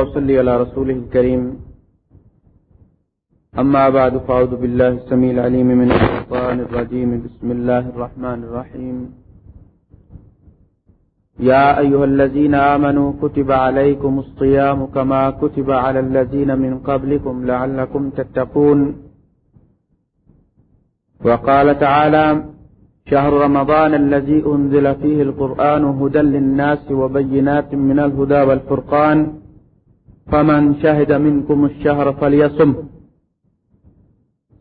وصلي على رسوله الكريم. أما بعد، فأعوذ بالله السميع العليم من الشيطان الرجيم. بسم الله الرحمن الرحيم. يا أيها الذين آمنوا، كتب عليكم الصيام كما كتب على الذين من قبلكم لعلكم تتقون. وقال تعالى شهر رمضان الذي أنزل فيه القرآن هدى للناس وبينات من الهدى والفرقان. فمن شهد منكم الشهر فليصم.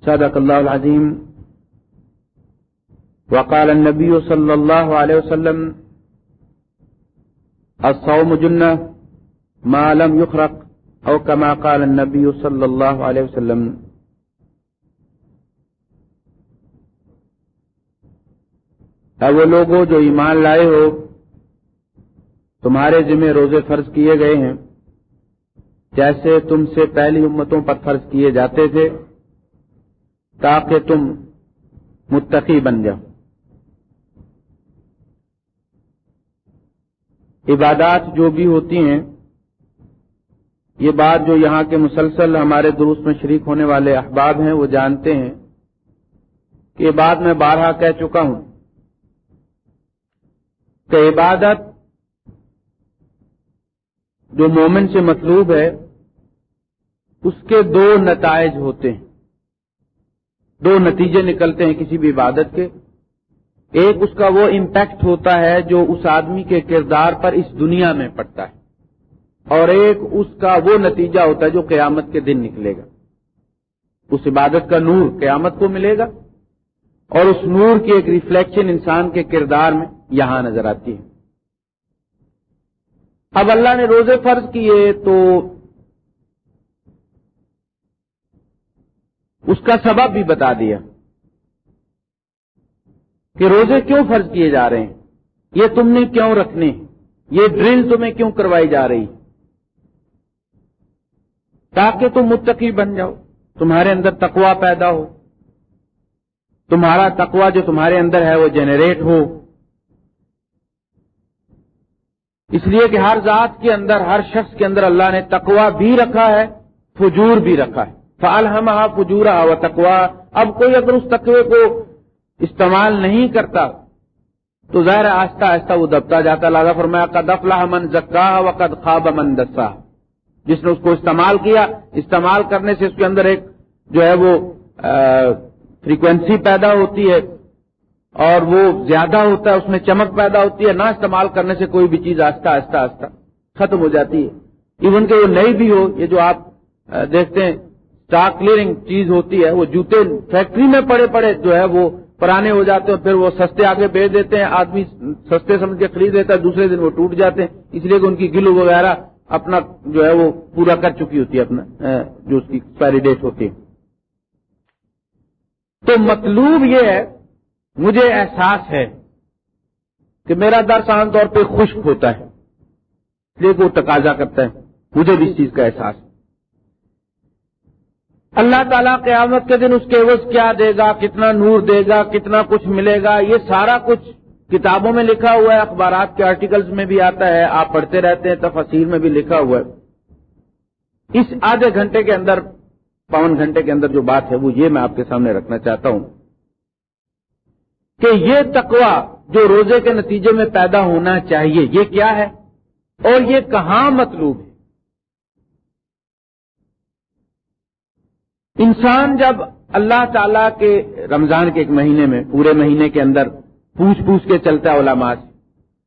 صدق الله العظيم. وقال النبي صلى الله عليه وسلم، الصوم جنة، ما لم يخرق، أو كما قال النبي صلى الله عليه وسلم. اے وہ لوگوں جو ایمان لائے ہو، تمہارے ذمہ روزے فرض کیے گئے ہیں۔ جیسے تم سے پہلی امتوں پر فرض کیے جاتے تھے، تاکہ تم متقی بن جاؤ۔ عبادات جو بھی ہوتی ہیں، یہ بات جو یہاں کے مسلسل ہمارے دروس میں شریک ہونے والے احباب ہیں، وہ جانتے ہیں کہ یہ بات میں بارہا کہہ چکا ہوں کہ عبادت جو مومن سے مطلوب ہے، اس کے دو نتائج ہوتے ہیں۔ دو نتیجے نکلتے ہیں کسی بھی عبادت کے۔ ایک اس کا وہ امپیکٹ ہوتا ہے جو اس آدمی کے کردار پر اس دنیا میں پڑتا ہے۔ اور ایک اس کا وہ نتیجہ ہوتا ہے جو قیامت کے دن نکلے گا۔ اس عبادت کا نور قیامت کو ملے گا اور اس نور کی ایک ریفلیکشن انسان کے کردار میں یہاں نظر آتی ہے۔ اب اللہ نے روزے فرض کیے تو اس کا سبب بھی بتا دیا کہ روزے کیوں فرض کیے جا رہے ہیں؟ یہ تم نے کیوں رکھنے؟ یہ ڈرل تمہیں کیوں کروائی جا رہی؟ تاکہ تم متقی بن جاؤ، تمہارے اندر تقوا پیدا ہو۔ تمہارا تقوا جو تمہارے اندر ہے وہ جنریٹ ہو۔ اس لیے کہ ہر ذات کے اندر، ہر شخص کے اندر اللہ نے تقوا بھی رکھا ہے، فجور بھی رکھا ہے۔ فال ہم فجورا و تقوا اب کوئی اگر اس تقوی کو استعمال نہیں کرتا، تو ظاہر آہستہ آہستہ وہ دبتا جاتا۔ لاگا فرمایا، قد افلاح من زکا و قد خواب من دسا جس نے اس کو استعمال کیا، استعمال کرنے سے اس کے اندر ایک جو ہے وہ فریکوینسی پیدا ہوتی ہے۔ اور وہ زیادہ ہوتا ہے، اس میں چمک پیدا ہوتی ہے، نہ استعمال کرنے سے کوئی بھی چیز آہستہ آہستہ آہستہ ختم ہو جاتی ہے۔ ایون کہ وہ نئی بھی ہو، یہ جو آپ دیکھتے ہیں اسٹاک کلیئرنگ چیز ہوتی ہے، وہ جوتے فیکٹری میں پڑے پڑے جو ہے، وہ پرانے ہو جاتے ہیں، پھر وہ سستے آگے بیچ دیتے ہیں، آدمی سستے سمجھ کے خرید دیتا ہے، دوسرے دن وہ ٹوٹ جاتے ہیں۔ اس لیے کہ ان کی گلو وغیرہ اپنا جو ہے، وہ پورا کر چکی ہوتی ہے، اپنا جو اس کی ایکسپائری ڈیٹ ہوتی ہے۔ تو مطلوب یہ ہے مجھے احساس ہے کہ میرا درس عام طور پہ خشک ہوتا ہے، اس لیے وہ تقاضا کرتا ہے۔ مجھے بھی اس چیز کا احساس ہے۔ اللہ تعالیٰ قیامت کے دن اس کے عوض کیا دے گا، کتنا نور دے گا، کتنا کچھ ملے گا، یہ سارا کچھ کتابوں میں لکھا ہوا ہے، اخبارات کے آرٹیکلز میں بھی آتا ہے، آپ پڑھتے رہتے ہیں تفصیل میں بھی لکھا ہوا ہے۔ اس آدھے گھنٹے کے اندر، پون گھنٹے کے اندر جو بات ہے، وہ یہ میں آپ کے سامنے رکھنا چاہتا ہوں۔ کہ یہ تقوا جو روزے کے نتیجے میں پیدا ہونا چاہیے، یہ کیا ہے؟ اور یہ کہاں مطلوب ہے؟ انسان جب اللہ تعالی کے رمضان کے ایک مہینے میں، پورے مہینے کے اندر پوچھ پوچھ کے چلتا ہے علماء سے،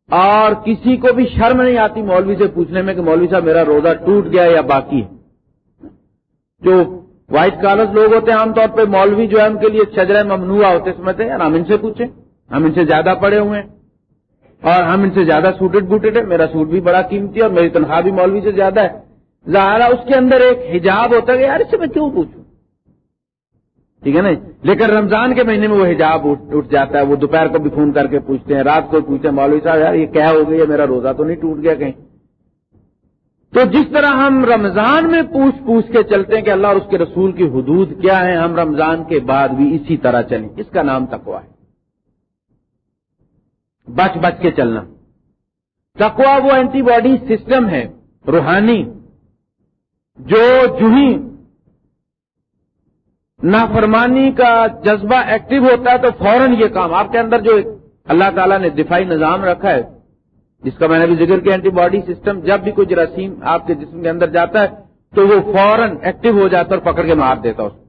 اور کسی کو بھی شرم نہیں آتی مولوی سے پوچھنے میں کہ مولوی صاحب میرا روزہ ٹوٹ گیا یا باقی ہے؟ جو وائٹ کالر لوگ ہوتے ہیں عام طور پہ، مولوی جو ہے ان کے لیے شجرہ ممنوع ہوتے سمجھتے ہیں؟ ہم ان سے پوچھیں۔ ہم ان سے زیادہ پڑے ہوئے ہیں۔ اور ہم ان سے زیادہ سوٹڈ بوٹڈ ہے میرا سوٹ بھی بڑا قیمتی ہے اور میری تنخواہ بھی مولوی سے زیادہ ہے۔ ظاہرہ اس کے اندر ایک حجاب ہوتا ہے کہ یار، اس سے میں کیوں پوچھوں؟ ٹھیک ہے نا؟ لیکن رمضان کے مہینے میں وہ حجاب اٹھ جاتا ہے۔ وہ دوپہر کو بھی فون کر کے پوچھتے ہیں، رات کو پوچھتے ہیں۔ مولوی صاحب، یار، یہ کیا ہو گئی ہے؟ میرا روزہ تو نہیں ٹوٹ گیا کہیں۔ تو جس طرح ہم رمضان میں پوچھ پوچھ کے چلتے ہیں کہ اللہ اور اس کے رسول کی حدود کیا ہے ہم رمضان کے بعد بھی اسی طرح چلیں۔ اس کا نام تقوا ہے۔ بچ بچ کے چلنا۔ تقوا وہ اینٹی باڈی سسٹم ہے، روحانی، جو جوہی نافرمانی کا جذبہ ایکٹیو ہوتا ہے تو فوراً یہ کام۔ آپ کے اندر جو اللہ تعالیٰ نے دفاعی نظام رکھا ہے جس کا میں نے بھی ذکر کیا اینٹی باڈی سسٹم جب بھی کوئی جراثیم آپ کے جسم کے اندر جاتا ہے، تو وہ فوراً ایکٹیو ہو جاتا ہے اور پکڑ کے مار دیتا اس کو۔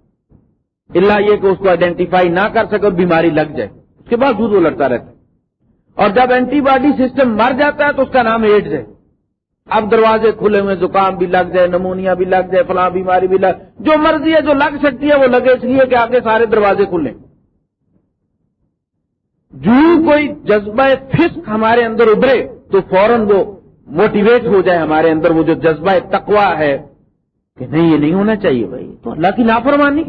اللہ یہ کہ اس کو آئیڈینٹیفائی نہ کر سکے اور بیماری لگ جائے۔ اس کے بعد دودھ وہ لڑتا رہتا ہے۔ اور جب اینٹی باڈی سسٹم مر جاتا ہے تو اس کا نام ایڈز ہے۔ اب دروازے کھلے ہوئے زکام بھی لگ جائے، نمونیا بھی لگ جائے، فلاں بیماری بھی لگ جو مرضی ہے، جو لگ سکتی ہے، وہ لگے۔ اس لیے کہ آگے سارے دروازے کھلے۔ جو کوئی جذبہ فسق ہمارے اندر ابھرے تو فوراً وہ موٹیویٹ ہو جائے ہمارے اندر وہ جو جذبہ تقوا ہے کہ نہیں، یہ نہیں ہونا چاہیے بھائی۔ تو اللہ کی نافرمانی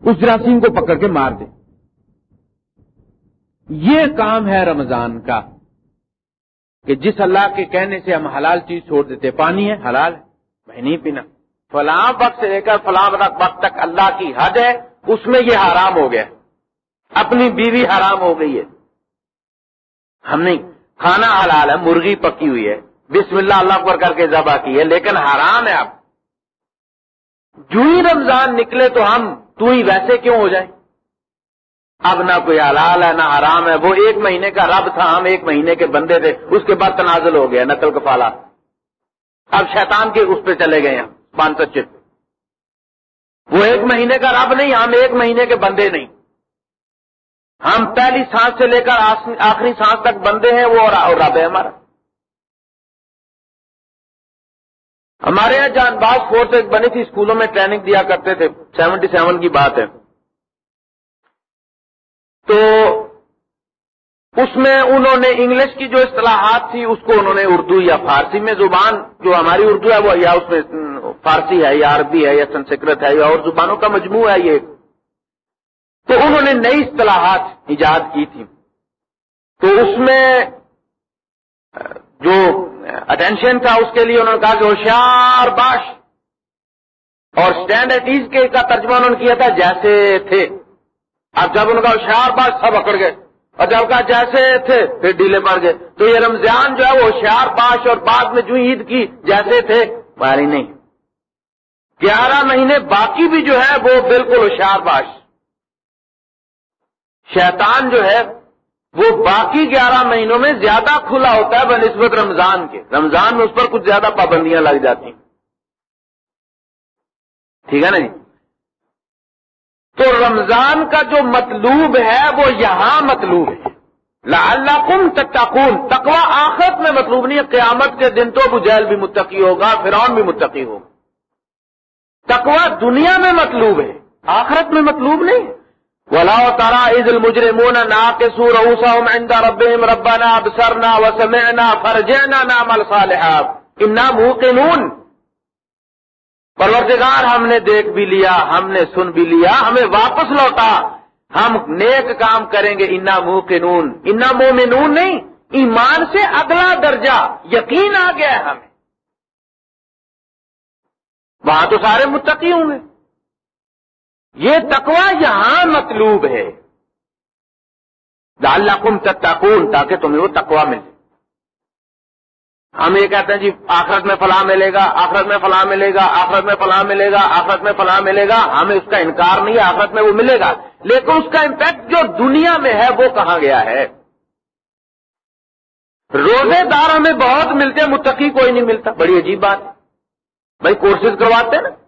اس جراثیم کو پکڑ کے مار دے۔ یہ کام ہے رمضان کا کہ جس اللہ کے کہنے سے ہم حلال چیز چھوڑ دیتے، پانی ہے، حلال ہے۔ میں نہیں پینا۔ فلاں وقت سے لے کر فلاں وقت تک اللہ کی حد ہے، اس میں یہ حرام ہو گیا۔ اپنی بیوی حرام ہو گئی ہے۔ ہم نہیں۔ کھانا حلال ہے، مرغی پکی ہوئی ہے۔ بسم اللہ اللہ پر کر کے ذبح کی ہے، لیکن حرام ہے اب۔ جو ہی رمضان نکلے تو ہم تو ہی ویسے کیوں ہو جائیں؟ اب نہ کوئی حلال ہے، نہ حرام ہے، وہ ایک مہینے کا رب تھا، ہم ایک مہینے کے بندے تھے، اس کے بعد تنازل ہو گیا، نقل کفالا اب شیطان کے اس پہ چلے گئے ہیں، پانچ سو وہ ایک مہینے کا رب نہیں، ہم ایک مہینے کے بندے نہیں۔ ہم پہلی سانس سے لے کر آخری سانس تک بندے ہیں، وہ اور رب ہے ہمارا۔ ہمارے یہاں جان باز فورس ایک بنی تھی، اسکولوں میں ٹریننگ دیا کرتے تھے۔ سیونٹی سیون کی بات ہے۔ تو اس میں انہوں نے انگلش کی جو اصطلاحات تھی، اس کو انہوں نے اردو یا فارسی میں زبان، جو ہماری اردو ہے، وہ یا اس میں فارسی ہے یا عربی ہے یا سنسکرت ہے یا اور زبانوں کا مجموع ہے یہ۔ تو انہوں نے نئی اصطلاحات ایجاد کی تھی تو اس میں، جو اٹینشن تھا اس کے لیے انہوں نے کہا کہ ہوشیار باش۔ اور اسٹینڈ کے کا ترجمہ انہوں نے کیا تھا، جیسے تھے۔ اب جب ان کا ہوشیار باش، سب اکڑ گئے۔ اور جب کہا جیسے تھے، پھر ڈیلے پڑ گئے۔ تو یہ رمضان جو ہے وہ ہوشیار باش اور بعد میں جو عید کی، جیسے تھے باری نہیں۔ گیارہ مہینے باقی بھی جو ہے وہ بالکل ہوشیار باش۔ شیطان جو ہے، وہ باقی گیارہ مہینوں میں زیادہ کھلا ہوتا ہے بنسبت رمضان کے۔ رمضان میں اس پر کچھ زیادہ پابندیاں لگ جاتی ہیں۔ ٹھیک ہے نا جی؟ تو رمضان کا جو مطلوب ہے، وہ یہاں مطلوب ہے۔ اللہ کم تتقون۔ تقوا آخرت میں مطلوب نہیں ہے۔ قیامت کے دن تو ابو جہل بھی متقی ہوگا، فرعون بھی متقی ہوگا۔ تقوا دنیا میں مطلوب ہے، آخرت میں مطلوب نہیں ولا تارا عید المجرمون نا کے سور عند ربهم ربنا ابصرنا وسمعنا فرجعنا نعمل صالحات انا موقنون۔ پروردگار ہم نے دیکھ بھی لیا، ہم نے سن بھی لیا، ہمیں واپس لوٹا۔ ہم نیک کام کریں گے انا منہ کے نون انا منہ میں نون نہیں، ایمان سے اگلا درجہ، یقین آ گیا ہے ہمیں۔ وہاں تو سارے متقی ہوں گے۔ یہ تقوا یہاں مطلوب ہے۔ اللہ کم تتقون، تاکہ تمہیں وہ تقوا ملے۔ ہم یہ کہتے ہیں جی آخرت میں فلاں ملے گا، آخرت میں فلاں ملے گا، آخرت میں فلاں ملے گا، آخرت میں فلاں ملے گا۔ ہمیں اس کا انکار نہیں ہے، آخرت میں وہ ملے گا۔ لیکن اس کا امپیکٹ جو دنیا میں ہے، وہ کہاں گیا ہے؟ روزے دار ہمیں بہت ملتے ہیں، متقی کوئی نہیں ملتا۔ بڑی عجیب بات۔ بھائی کورسز کرواتے ہیں نا؟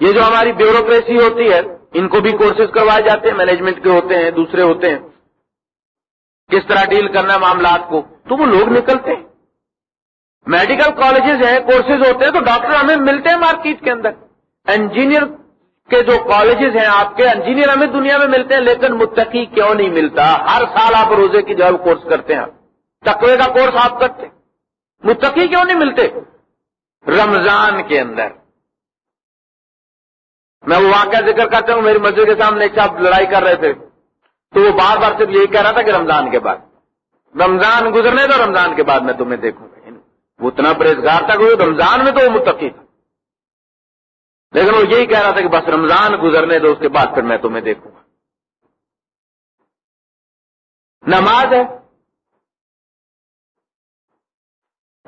یہ جو ہماری بیوروکریسی ہوتی ہے، ان کو بھی کورسز کروائے جاتے ہیں مینجمنٹ کے ہوتے ہیں، دوسرے ہوتے ہیں۔ کس طرح ڈیل کرنا ہے معاملات کو؟ تو وہ لوگ نکلتے ہیں۔ میڈیکل کالجز ہیں کورسز ہوتے ہیں، تو ڈاکٹر ہمیں ملتے ہیں مارکیٹ کے اندر۔ انجینئر کے جو کالجز ہیں آپ کے انجینئر ہمیں دنیا میں ملتے ہیں، لیکن متقی کیوں نہیں ملتا؟ ہر سال آپ روزے کی جو کورس کرتے ہیں۔ تقوی کا کورس آپ کرتے متقی کیوں نہیں ملتے؟ رمضان کے اندر۔ میں وہ واقعہ ذکر کرتا ہوں، میری مسجد کے سامنے ایک صاحب لڑائی کر رہے تھے۔ تو وہ بار بار صرف یہی کہہ رہا تھا کہ رمضان کے بعد۔ رمضان گزرنے دو، رمضان کے بعد میں تمہیں دیکھوں گا۔ یعنی وہ اتنا پرہزگار تھا کہ رمضان میں تو وہ متقی تھا۔ لیکن وہ یہی کہہ رہا تھا کہ بس رمضان گزرنے دو، اس کے بعد پھر میں تمہیں دیکھوں گا۔ نماز ہے۔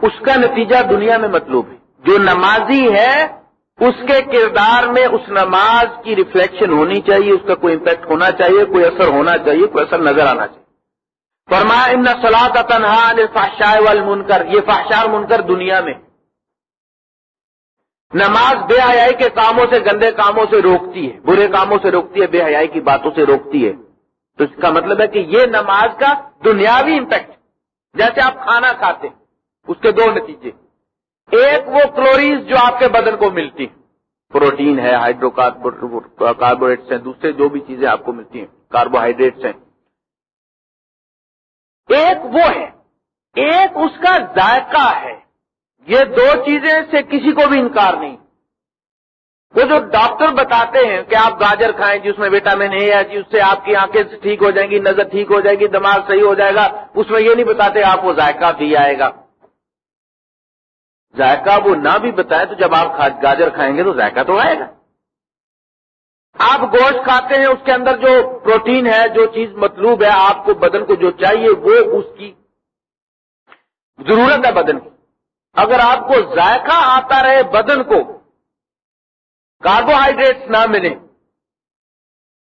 اس کا نتیجہ دنیا میں مطلوب ہے۔ جو نمازی ہے اس کے کردار میں اس نماز کی ریفلیکشن ہونی چاہیے، اس کا کوئی امپیکٹ ہونا چاہیے، کوئی اثر ہونا چاہیے، کوئی اثر نظر آنا چاہیے۔ فرمایا، ان سلاد تنہا فاشا والمنکر. یہ فاشار منکر دنیا میں۔ نماز بے حیائی کے کاموں سے، گندے کاموں سے روکتی ہے، برے کاموں سے روکتی ہے، بے حیائی کی باتوں سے روکتی ہے۔ تو اس کا مطلب ہے کہ یہ نماز کا دنیاوی امپیکٹ جیسے آپ کھانا کھاتے اس کے دو نتیجے۔ ایک وہ کلوریز جو آپ کے بدن کو ملتی پروٹین ہے ہائیڈرو کاربوریٹس ہیں، دوسرے جو بھی چیزیں آپ کو ملتی ہیں، کاربوہائیڈریٹس ہیں۔ ایک وہ ہے، ایک اس کا ذائقہ ہے۔ یہ دو چیزیں سے کسی کو بھی انکار نہیں۔ وہ جو ڈاکٹر بتاتے ہیں کہ آپ گاجر کھائیں جی اس میں وٹامن اے ہے جی اس سے آپ کی آنکھیں ٹھیک ہو جائیں گی، نظر ٹھیک ہو جائے گی، دماغ صحیح ہو جائے گا، اس میں یہ نہیں بتاتے آپ کو ذائقہ بھی آئے گا۔ ذائقہ وہ نہ بھی بتائے تو جب آپ گاجر کھائیں گے تو ذائقہ تو آئے گا۔ آپ گوشت کھاتے ہیں، اس کے اندر جو پروٹین ہے، جو چیز مطلوب ہے، آپ کو بدن کو جو چاہیے، وہ اس کی ضرورت ہے بدن کی۔ اگر آپ کو ذائقہ آتا رہے بدن کو، کاربوہائیڈریٹس نہ ملے،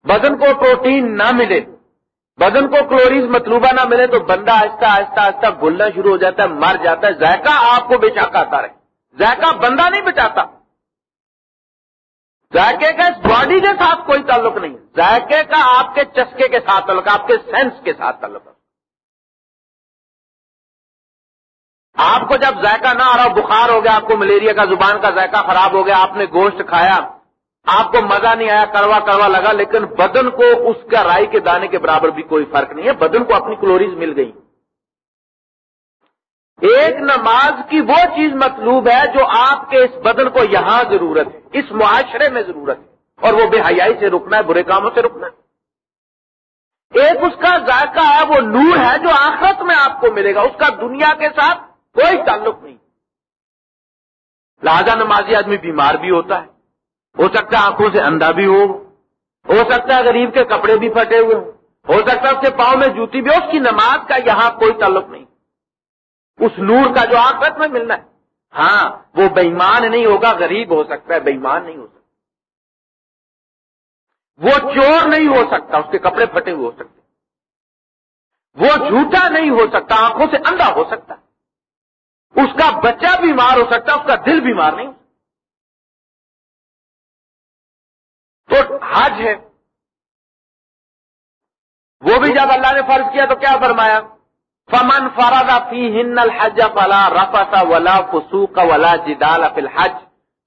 بدن کو پروٹین نہ ملے بدن کو کلوریز مطلوبہ نہ ملے تو بندہ آہستہ آہستہ آہستہ گلنا شروع ہو جاتا ہے، مر جاتا ہے۔ ذائقہ آپ کو بے آتا رہے۔ ذائقہ بندہ نہیں بچاتا۔ ذائقے کا اس باڈی کے ساتھ کوئی تعلق نہیں ذائقے کا آپ کے چسکے کے ساتھ تعلق، آپ کے سینس کے ساتھ تعلق۔ آپ کو جب ذائقہ نہ آ رہا بخار ہو گیا، آپ کو ملیریا کا زبان کا ذائقہ خراب ہو گیا، آپ نے گوشت کھایا آپ کو مزہ نہیں آیا کروا کروا لگا، لیکن بدن کو اس کا رائی کے دانے کے برابر بھی کوئی فرق نہیں ہے۔ بدن کو اپنی کلوریز مل گئی۔ ایک نماز کی وہ چیز مطلوب ہے جو آپ کے اس بدن کو یہاں ضرورت ہے، اس معاشرے میں ضرورت ہے۔ اور وہ بے حیائی سے رکنا ہے، برے کاموں سے رکنا ہے۔ ایک اس کا ذائقہ ہے، وہ نور ہے جو آخرت میں آپ کو ملے گا۔ اس کا دنیا کے ساتھ کوئی تعلق نہیں۔ لہذا نمازی آدمی بیمار بھی ہوتا ہے۔ ہو سکتا ہے آنکھوں سے اندھا بھی ہو ہو سکتا ہے غریب کے کپڑے بھی پھٹے ہوئے ہوں، ہو سکتا ہے اس کے پاؤں میں جوتی بھی ہو، اس کی نماز کا یہاں کوئی تعلق نہیں۔ اس نور کا جو آخرت میں ملنا ہے ہاں وہ بےمان نہیں ہوگا، غریب ہو سکتا ہے بےمان نہیں ہو سکتا۔ وہ چور نہیں ہو سکتا، اس کے کپڑے پھٹے ہوئے ہو سکتے۔ وہ جھوٹا نہیں ہو سکتا، آنکھوں سے اندھا ہو سکتا۔ اس کا بچہ بیمار ہو سکتا، اس کا دل بیمار نہیں ہو تو حج ہے۔ وہ بھی جب اللہ نے فرض کیا تو کیا فرمایا؟ فمن فرادا فی ہن الحج فلا رفا ولا فسوق ولا جدال فی الحج۔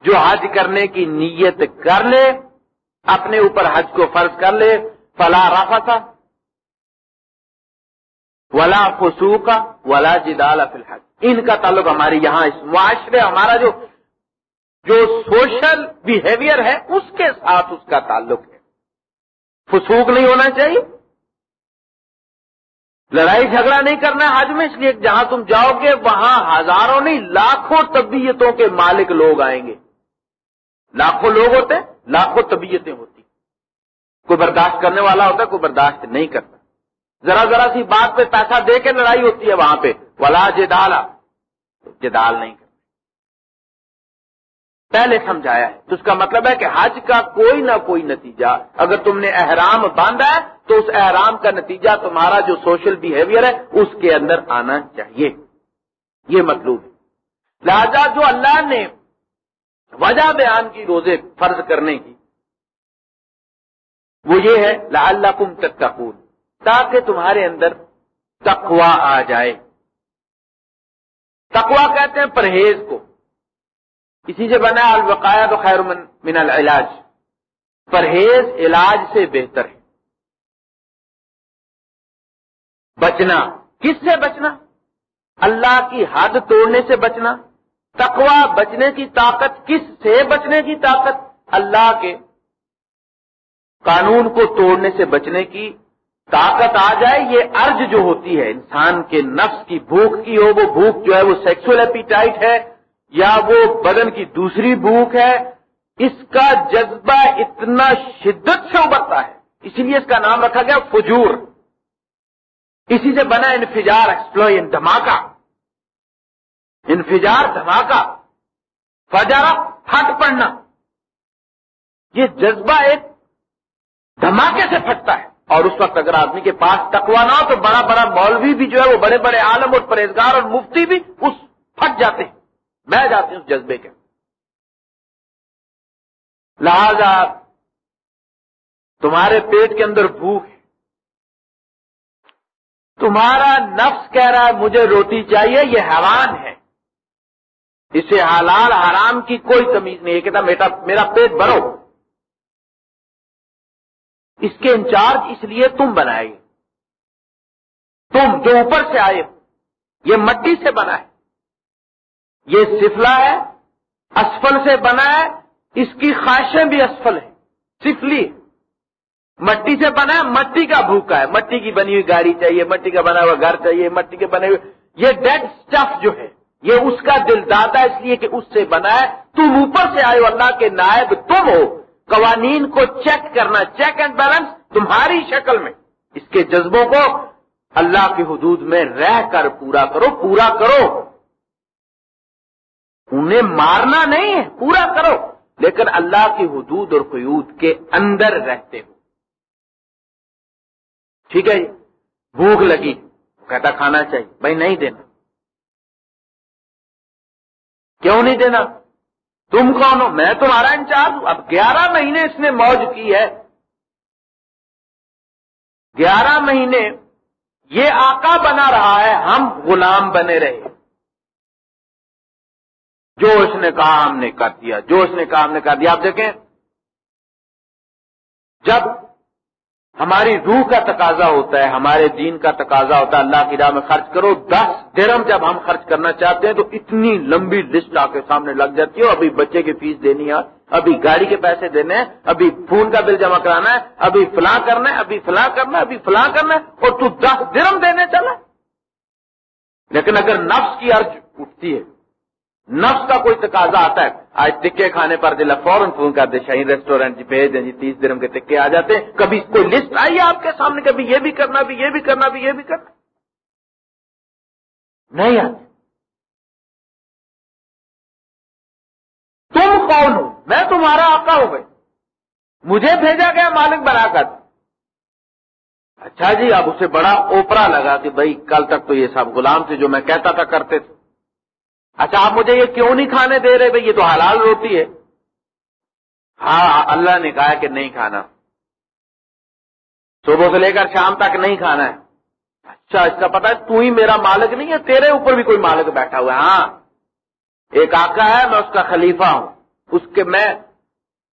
جو حج کرنے کی نیت کر لے، اپنے اوپر حج کو فرض کر لے، فلا رفا ولا فسوق ولا جدال فی الحج۔ ان کا تعلق ہمارے یہاں اس معاشرے، ہمارا جو جو سوشل بیہیویئر ہے، اس کے ساتھ اس کا تعلق ہے۔ فسوق نہیں ہونا چاہیے۔ لڑائی جھگڑا نہیں کرنا حج میں، اس لیے جہاں تم جاؤ گے، وہاں ہزاروں نہیں، لاکھوں طبیعتوں کے مالک لوگ آئیں گے۔ لاکھوں لوگ ہوتے ہیں، لاکھوں طبیعتیں ہوتی کوئی برداشت کرنے والا ہوتا ہے، کوئی برداشت نہیں کرتا۔ ذرا ذرا سی بات پہ پیسہ دے کے لڑائی ہوتی ہے وہاں پہ۔ ولا جدالا جدال نہیں کرتا۔ پہلے سمجھایا ہے۔ تو اس کا مطلب ہے کہ حج کا کوئی نہ کوئی نتیجہ، اگر تم نے احرام باندھا ہے، تو اس احرام کا نتیجہ تمہارا جو سوشل بیہیویئر ہے، اس کے اندر آنا چاہیے۔ یہ مطلوب ہے۔ لہذا جو اللہ نے وجہ بیان کی روزے فرض کرنے کی، وہ یہ ہے لال کم تک تاکہ تمہارے اندر تقوا آ جائے۔ تقوا کہتے ہیں پرہیز کو۔ اسی سے بنا البقایا تو خیر من العلاج۔ پرہیز علاج سے بہتر ہے۔ بچنا۔ کس سے بچنا؟ اللہ کی حد توڑنے سے بچنا۔ تقوا بچنے کی طاقت، کس سے بچنے کی طاقت؟ اللہ کے قانون کو توڑنے سے بچنے کی طاقت آ جائے، یہ ارج جو ہوتی ہے انسان کے نفس کی، بھوک کی ہو، وہ بھوک جو ہے، وہ سیکسل ایپیٹائٹ ہے۔ یا وہ بدن کی دوسری بھوک ہے، اس کا جذبہ اتنا شدت سے ابھرتا ہے۔ اسی لیے اس کا نام رکھا گیا فجور۔ اسی سے بنا انفجار ایکسپلو دھماکہ۔ انفجار، دھماکہ۔ فجارا پھٹ پڑنا۔ یہ جذبہ ایک دھماکے سے پھٹتا ہے۔ اور اس وقت اگر آدمی کے پاس تکوا نہ ہو تو بڑا بڑا مولوی بھی جو ہے وہ بڑے بڑے عالم اور پرہیزگار اور مفتی بھی اس پھٹ جاتے ہیں۔ بہ جاتے ہیں اس جذبے کے۔ لہذا تمہارے پیٹ کے اندر بھوک ہے۔ تمہارا نفس کہہ رہا ہے، مجھے روٹی چاہیے، یہ حیوان ہے۔ اسے حلال حرام کی کوئی تمیز نہیں ہے۔ کہتا میرا پیٹ بھرو۔ اس کے انچارج اس لیے تم بنائے۔ تم جو اوپر سے آئے یہ مٹی سے بنا ہے۔ یہ سفلا ہے، اسفل سے بنا ہے، اس کی خواہشیں بھی اسفل ہیں، سفلی مٹی سے بنا ہے، مٹی کا بھوکا ہے، مٹی کی بنی ہوئی گاڑی چاہیے، مٹی کا بنا ہوا گھر چاہیے، مٹی کے بنے ہوئے۔ یہ ڈیڈ سٹف جو ہے، یہ اس کا دل دادا اس لیے کہ اس سے بنا ہے۔ تم اوپر سے آئے اللہ کے نائب تم ہو۔ قوانین کو چیک کرنا چیک اینڈ بیلنس تمہاری شکل میں۔ اس کے جذبوں کو اللہ کی حدود میں رہ کر پورا کرو پورا کرو۔ انہیں مارنا نہیں ہے، پورا کرو۔ لیکن اللہ کی حدود اور قیود کے اندر رہتے ہو۔ ٹھیک ہے جی؟ بھوک لگی۔ کہتا کھانا چاہیے۔ بھائی نہیں دینا۔ کیوں نہیں دینا؟ تم کون ہو؟ میں تمہارا انچارج ہوں۔ اب گیارہ مہینے اس نے موج کی ہے۔ گیارہ مہینے یہ آقا بنا رہا ہے۔ ہم غلام بنے رہے۔ جو اس نے کہا ہم نے کر دیا، جو اس نے کہا ہم نے کر دیا، آپ دیکھیں، جب ہماری روح کا تقاضا ہوتا ہے، ہمارے دین کا تقاضا ہوتا ہے، اللہ کی راہ میں خرچ کرو، دس درم جب ہم خرچ کرنا چاہتے ہیں تو اتنی لمبی لسٹ آ کے سامنے لگ جاتی ہے، ابھی بچے کی فیس دینی ہے، ابھی گاڑی کے پیسے دینے ہیں، ابھی فون کا بل جمع کرانا ہے، ابھی فلاں کرنا ہے، ابھی فلاں کرنا ہے، ابھی فلاں کرنا ہے، اور تو دس درم دینے چلا۔ لیکن اگر نفس کی عرض اٹھتی ہے نفس کا کوئی تقاضا آتا ہے۔ آج ٹکے کھانے پر دل فوراً فون کر دے شاہی ریسٹورینٹ جی بھیج دیں جی تیس درم کے ٹکے آ جاتے۔ ہیں کبھی کوئی لسٹ آئی ہے آپ کے سامنے، کبھی یہ بھی کرنا، بھی یہ بھی کرنا، بھی یہ بھی کرنا۔ نہیں آتی۔ تم کون ہو؟ میں تمہارا آقا ہو گئی۔ مجھے بھیجا گیا مالک بنا کر اچھا جی اب اسے بڑا اوپرا لگا کہ بھائی کل تک تو یہ سب غلام تھے جو میں کہتا تھا کرتے تھے۔ اچھا آپ مجھے یہ کیوں نہیں کھانے دے رہے بھائی؟ یہ تو حلال روٹی ہے۔ ہاں اللہ نے کہا کہ نہیں کھانا۔ صبح سے لے کر شام تک نہیں کھانا ہے۔ اچھا اس کا پتا ہے، تو ہی میرا مالک نہیں ہے، تیرے اوپر بھی کوئی مالک بیٹھا ہوا ہے۔ ہاں۔ ایک آقا ہے، میں اس کا خلیفہ ہوں۔ اس کے میں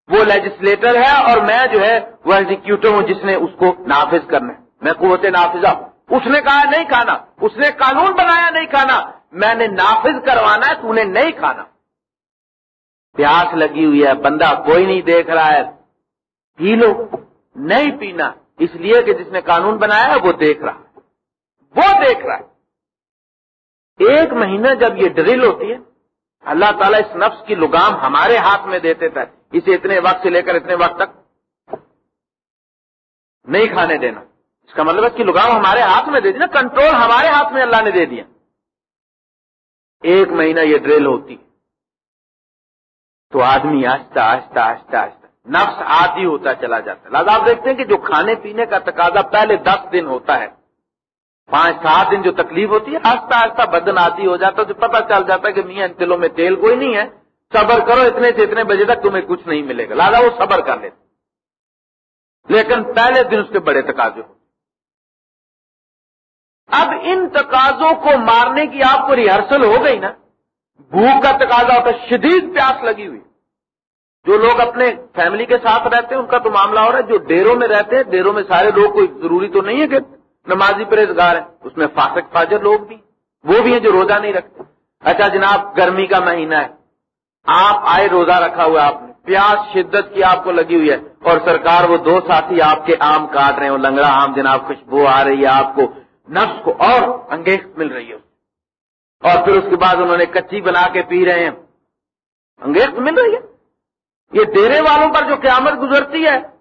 وہ لیجسلیٹر ہے اور میں جو ہے وہ ایگزیکٹو ہوں جس نے اس کو نافذ کرنا ہے۔ میں قوت نافذہ ہوں۔ اس نے کہا نہیں کھانا۔ اس نے قانون بنایا نہیں کھانا۔ میں نے نافذ کروانا ہے، تو نے نہیں کھانا۔ پیاس لگی ہوئی ہے، بندہ کوئی نہیں دیکھ رہا ہے۔ پی لو نہیں پینا۔ اس لیے کہ جس نے قانون بنایا ہے، وہ دیکھ رہا ہے۔ وہ دیکھ رہا ہے۔ ایک مہینہ جب یہ ڈرل ہوتی ہے، اللہ تعالیٰ اس نفس کی لگام ہمارے ہاتھ میں دیتے تھے۔ اسے اتنے وقت سے لے کر اتنے وقت تک نہیں کھانے دینا۔ اس کا مطلب ہے کہ لگام ہمارے ہاتھ میں دے دیا کنٹرول ہمارے ہاتھ میں اللہ نے دے دیا۔ ایک مہینہ یہ ڈرل ہوتی تو آدمی آہستہ آہستہ آہستہ آہستہ نفس آدھی ہوتا چلا جاتا ہے لہٰذا آپ دیکھتے ہیں کہ جو کھانے پینے کا تقاضا پہلے دس دن ہوتا ہے، پانچ سات دن جو تکلیف ہوتی ہے، آہستہ آہستہ بدن آدھی ہو جاتا ہے تو پتہ چل جاتا ہے کہ میاں ان دلوں میں تیل کوئی نہیں ہے، صبر کرو اتنے سے اتنے بجے تک تمہیں کچھ نہیں ملے گا۔ لہٰذا وہ صبر کر لیتے۔ لیکن پہلے دن اس کے بڑے تقاضے ہو اب ان تقاضوں کو مارنے کی آپ کو ریہرسل ہو گئی نا؟ بھوک کا تقاضا ہوتا ہے، شدید پیاس لگی ہوئی۔ جو لوگ اپنے فیملی کے ساتھ رہتے ہیں، ان کا تو معاملہ ہو رہا ہے، جو ڈیروں میں رہتے ہیں، ڈیروں میں سارے لوگ کوئی ضروری تو نہیں ہے کہ نمازی پرہزگار ہیں۔ اس میں فاسق، فاجر لوگ بھی وہ بھی ہیں جو روزہ نہیں رکھتے۔ اچھا جناب، گرمی کا مہینہ ہے۔ آپ آئے، روزہ رکھا ہوا آپ نے۔ پیاس، شدت کی آپ کو لگی ہوئی ہے۔ اور سرکار، وہ دو ساتھی آپ کے آم کاٹ رہے ہیں لنگڑا آم جناب، خوشبو آ رہی ہے آپ کو۔ نفس کو اور انگیخ مل رہی ہے اور پھر اس کے بعد انہوں نے کچی بنا کے پی رہے ہیں۔ انگیخ مل رہی ہے۔ یہ ڈیرے والوں پر جو قیامت گزرتی ہے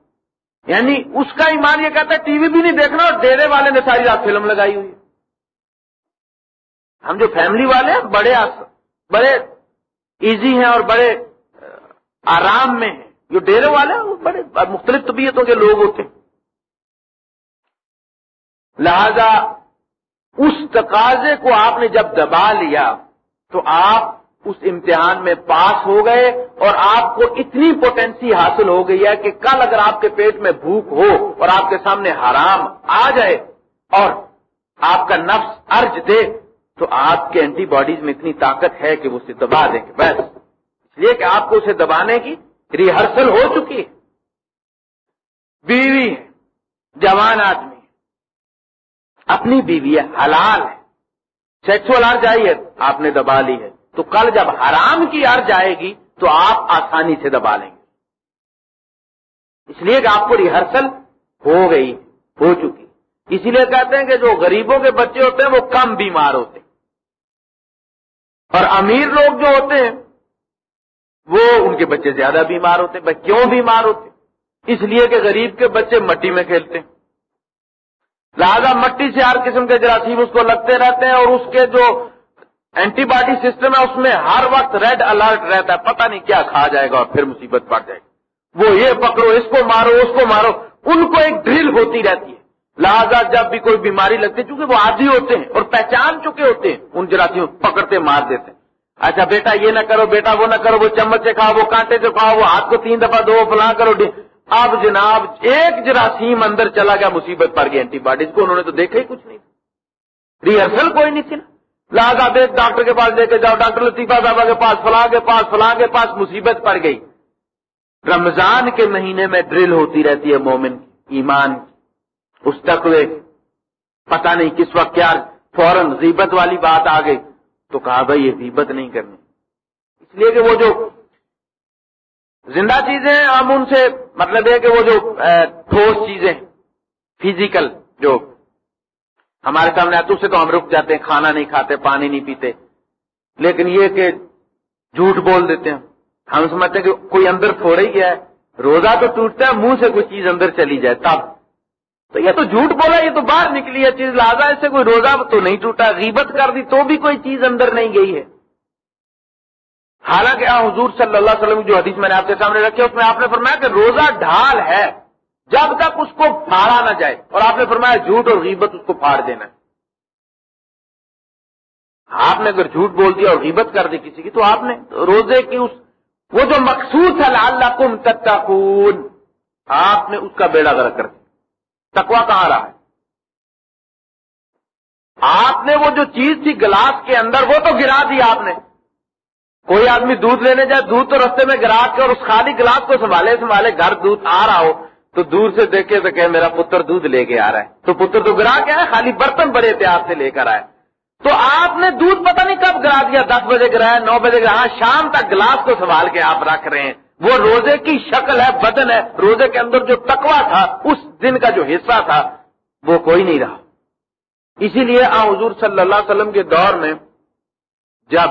یعنی اس کا ایمان یہ کہتا ہے، ٹی وی بھی نہیں دیکھنا اور ڈیرے والے نے ساری رات فلم لگائی ہوئی ہم جو فیملی والے ہیں، بڑے بڑے ایزی ہیں اور بڑے آرام میں ہیں۔ جو ڈیرے والے ہیں، وہ بڑے مختلف طبیعتوں کے لوگ ہوتے ہیں۔ لہذا اس تقاضے کو آپ نے جب دبا لیا تو آپ اس امتحان میں پاس ہو گئے اور آپ کو اتنی پوٹینسی حاصل ہو گئی ہے کہ کل اگر آپ کے پیٹ میں بھوک ہو اور آپ کے سامنے حرام آ جائے اور آپ کا نفس ارج دے تو آپ کے اینٹی باڈیز میں اتنی طاقت ہے کہ وہ اسے دبا دیں گے، بس۔ اس لیے کہ آپ کو اسے دبانے کی ریہرسل ہو چکی ہے۔ بیوی ہے، جوان آدمی۔ اپنی بیوی ہے، حلال ہے۔ سیکسل ارج آئی ہے، آپ نے دبا لی ہے۔ تو کل جب حرام کی ارج آئے گی، تو آپ آسانی سے دبا لیں گے۔ اس لیے کہ آپ کو ریہرسل ہو گئی، ہو چکی۔ اسی لیے کہتے ہیں کہ جو غریبوں کے بچے ہوتے ہیں، وہ کم بیمار ہوتے ہیں۔ اور امیر لوگ جو ہوتے ہیں، وہ ان کے بچے زیادہ بیمار ہوتے ہیں کیوں بیمار ہوتے ہیں؟ اس لیے کہ غریب کے بچے مٹی میں کھیلتے ہیں۔ لہذا مٹی سے ہر قسم کے جراثیم اس کو لگتے رہتے ہیں اور اس کے جو اینٹی باڈی سسٹم ہے اس میں ہر وقت ریڈ الرٹ رہتا ہے، پتہ نہیں کیا کھا جائے گا اور پھر مصیبت پڑ جائے گی۔ وہ یہ پکڑو، اس کو مارو، اس کو مارو، ان کو ایک ڈرل ہوتی رہتی ہے۔ لہذا جب بھی کوئی بیماری لگتی ہے چونکہ وہ عادی ہوتے ہیں اور پہچان چکے ہوتے ہیں، ان جراثیوں پکڑتے، مار دیتے ہیں۔ اچھا بیٹا یہ نہ کرو، بیٹا وہ نہ کرو، وہ چمچ سے کھاؤ، وہ کانٹے سے کھاؤ، وہ ہاتھ کو تین دفعہ دو فلاں کرو اب جناب ایک جراثیم اندر چلا گیا مصیبت پڑ گئی اینٹی باڈیز کو، انہوں نے تو دیکھا ہی کچھ نہیں۔ ریہرسل کوئی نہیں تھی نا۔ لہٰذا دیکھ ڈاکٹر کے پاس لے کے جاؤ، ڈاکٹر لطیفہ صاحبہ کے پاس فلاں کے پاس، فلاں کے پاس مصیبت پڑ گئی۔ رمضان کے مہینے میں ڈرل ہوتی رہتی ہے مومن ایمان اس تک پتا نہیں کس وقت کیا فوراً غیبت والی بات آ گئی۔ تو کہا بھائی یہ غیبت نہیں کرنی۔ اس لیے کہ وہ جو زندہ چیزیں ہم ان سے مطلب ہے کہ وہ جو ٹھوس چیزیں فزیکل جو ہمارے سامنے آتے اسے تو ہم رک جاتے ہیں، کھانا نہیں کھاتے، پانی نہیں پیتے۔ لیکن یہ کہ جھوٹ بول دیتے ہیں۔ ہم سمجھتے ہیں کہ کوئی اندر تھوڑا ہی گیا ہے، روزہ تو ٹوٹتا ہے، منہ سے کوئی چیز اندر چلی جائے، تب۔ تو یہ تو جھوٹ بولا، یہ تو باہر نکلی ہے، چیز لہٰذا اس سے کوئی روزہ تو نہیں ٹوٹا، غیبت کر دی، تو بھی کوئی چیز اندر نہیں گئی ہے۔ حالانکہ حضور صلی اللہ علیہ وسلم جو حدیث میں نے آپ کے سامنے رکھے اس میں آپ نے فرمایا کہ روزہ ڈھال ہے۔ جب تک اس کو پھاڑا نہ جائے، اور آپ نے فرمایا جھوٹ اور غیبت اس کو پھاڑ دینا آپ نے اگر جھوٹ بول دیا اور غیبت کر دی کسی کی، تو آپ نے روزے کی اس وہ جو مقصود تھا لال کم تتقون، آپ نے اس کا بیڑا گرک کر دیا۔ تکوا کہاں رہا ہے؟ آپ نے وہ جو چیز تھی گلاس کے اندر، وہ تو گرا دی آپ نے۔ کوئی آدمی دودھ لینے جائے، دودھ تو رستے میں گرا کے اور اس خالی گلاس کو سنبھالے سنبھالے، گھر دودھ آ رہا ہو، تو دور سے دیکھے تو کہ میرا پتر دودھ لے کے آ رہا ہے۔ تو پتر تو گرا کے آئے خالی برتن بڑے احتیاط سے لے کر آئے تو آپ نے دودھ پتہ نہیں کب گرا دیا، دس بجے گرایا نو بجے گرا ہاں شام تک گلاس کو سنبھال کے آپ رکھ رہے ہیں۔ وہ روزے کی شکل ہے، بدن ہے، روزے کے اندر جو تکوا تھا، اس دن کا جو حصہ تھا، وہ کوئی نہیں رہا۔ اسی لیے آ حضور صلی اللہ علیہ وسلم کے دور میں جب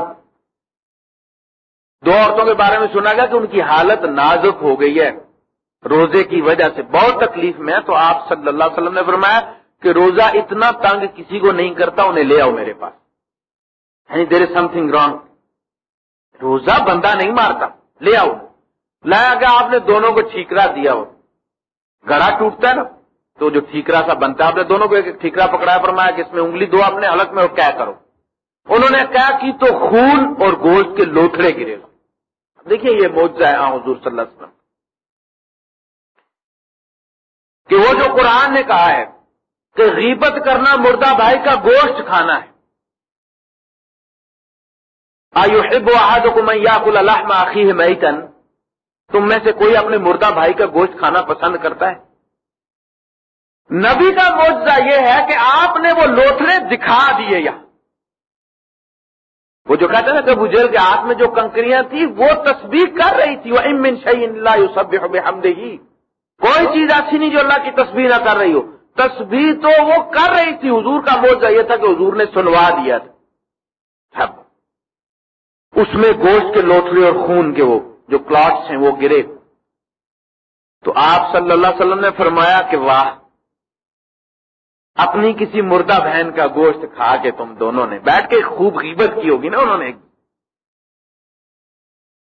دو عورتوں کے بارے میں سنا گیا کہ ان کی حالت نازک ہو گئی ہے۔ روزے کی وجہ سے بہت تکلیف میں تو آپ صلی اللہ علیہ وسلم نے فرمایا کہ روزہ اتنا تنگ کسی کو نہیں کرتا، انہیں لے آؤ میرے پاس۔ یعنی دیر از سم تھنگ رانگ روزہ بندہ نہیں مارتا، لے آؤ۔ لایا گیا، آپ نے دونوں کو ٹھیکرا دیا ہو۔ گڑا ٹوٹتا ہے نا، تو جو ٹھیکرا سا بنتا ہے، آپ نے دونوں کو ایک ٹھیکرا پکڑایا، فرمایا کہ اس میں انگلی دو اپنے حلق میں اور کیا کرو۔ انہوں نے کیا کی تو خون اور گوشت کے لوٹڑے گرے گا دیکھیے یہ موجہ ہے حضور صلی اللہ علیہ وسلم۔ کہ وہ جو قرآن نے کہا ہے کہ غیبت کرنا مردہ بھائی کا گوشت کھانا ہے۔ آیو ہب و کو میں یا کل اللہ آخی ہے میں تم میں سے کوئی اپنے مردہ بھائی کا گوشت کھانا پسند کرتا ہے۔ نبی کا موجہ یہ ہے کہ آپ نے وہ لوٹرے دکھا دیے یہاں وہ جو کہتے ہیں نا کہ جیل کے ہاتھ میں جو کنکریاں تھی وہ تصویر کر رہی تھی۔ وہ امن شعی اللہ سب ہم ہی کوئی چیز ایسی نہیں جو اللہ کی تصویر نہ کر رہی ہو۔ تصویر تو وہ کر رہی تھی۔ حضور کا موجہ یہ تھا کہ حضور نے سنوا دیا تھا۔ اس میں گوشت کے لوٹری اور خون کے وہ جو کلاٹس ہیں وہ گرے۔ تو آپ صلی اللہ علیہ وسلم نے فرمایا کہ واہ اپنی کسی مردہ بہن کا گوشت کھا کے تم دونوں نے، بیٹھ کے خوب غیبت کی ہوگی نا انہوں نے۔